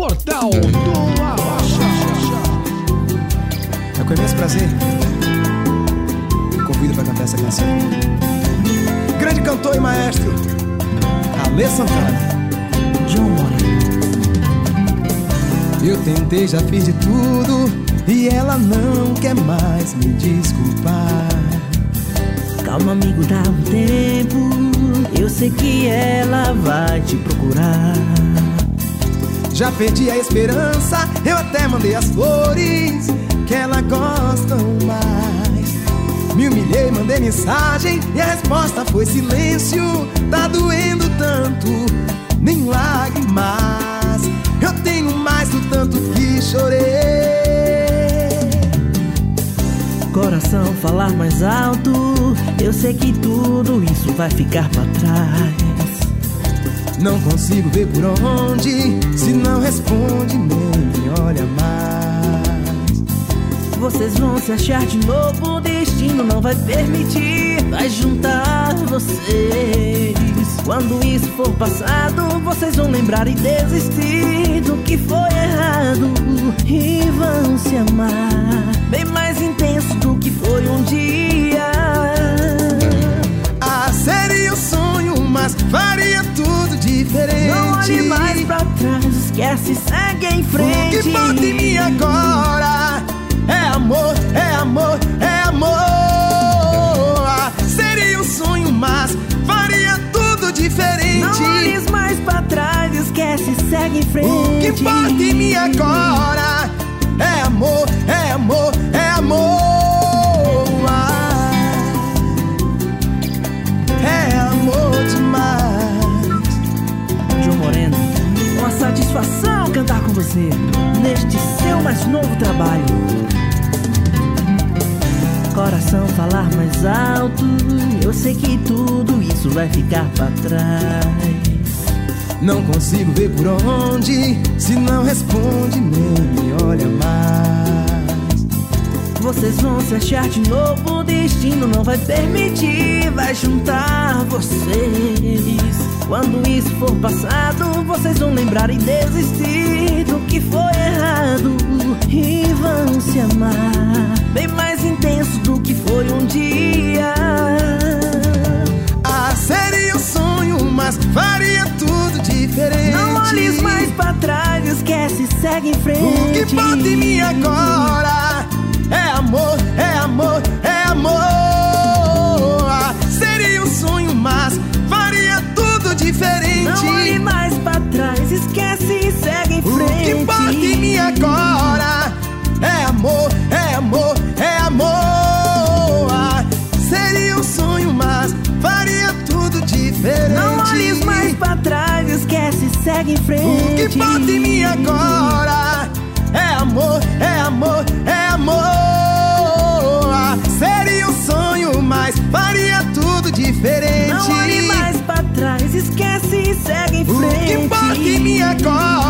Portal do Arrocha. É com imenso prazer. Convido para cantar essa canção. Grande cantor e maestro, Alê Santana. John Moreno. Eu tentei, já fiz de tudo e ela não quer mais me desculpar. Calma, amigo, dá um tempo. Eu sei que ela vai te procurar. Já perdi a esperança, eu até mandei as flores que ela gosta mais. Me humilhei, mandei mensagem e a resposta foi silêncio. Tá doendo tanto, nem lágrimas. Eu tenho mais do tanto que chorei. Coração falar mais alto. Eu sei que tudo isso vai ficar pra trás. Não consigo ver por onde, se não responde nem me olha mais. Vocês vão se achar de novo, o destino não vai permitir. Vai juntar vocês. Quando isso for passado, vocês vão lembrar e desistir do que foi errado. E vão se amar, esquece, segue em frente. O que pode em mim agora é amor, é amor, é amor. Ah, seria um sonho, mas faria tudo diferente. Não olhes mais pra trás, esquece, segue em frente. O que pode em mim agora é amor, você neste seu mais novo trabalho. Coração falar mais alto, eu sei que tudo isso vai ficar pra trás. Não consigo ver por onde, se não responde nem me olha mais. Vocês vão se achar de novo, o destino não vai permitir, vai juntar vocês. Quando isso for passado, vocês vão lembrar e desistir do que foi errado e vão se amar, bem mais intenso do que foi um dia. Ah, seria um sonho, mas faria tudo diferente. Não olhes mais pra trás, esquece, segue em frente. O que pode em mim agora é amor, é amor, é amor. segue em frente. O que bate em mim agora é amor, é amor, é amor. Ah, seria um sonho, mas faria tudo diferente. Não olhe mais pra trás, esquece e segue em frente. O que bate em mim agora.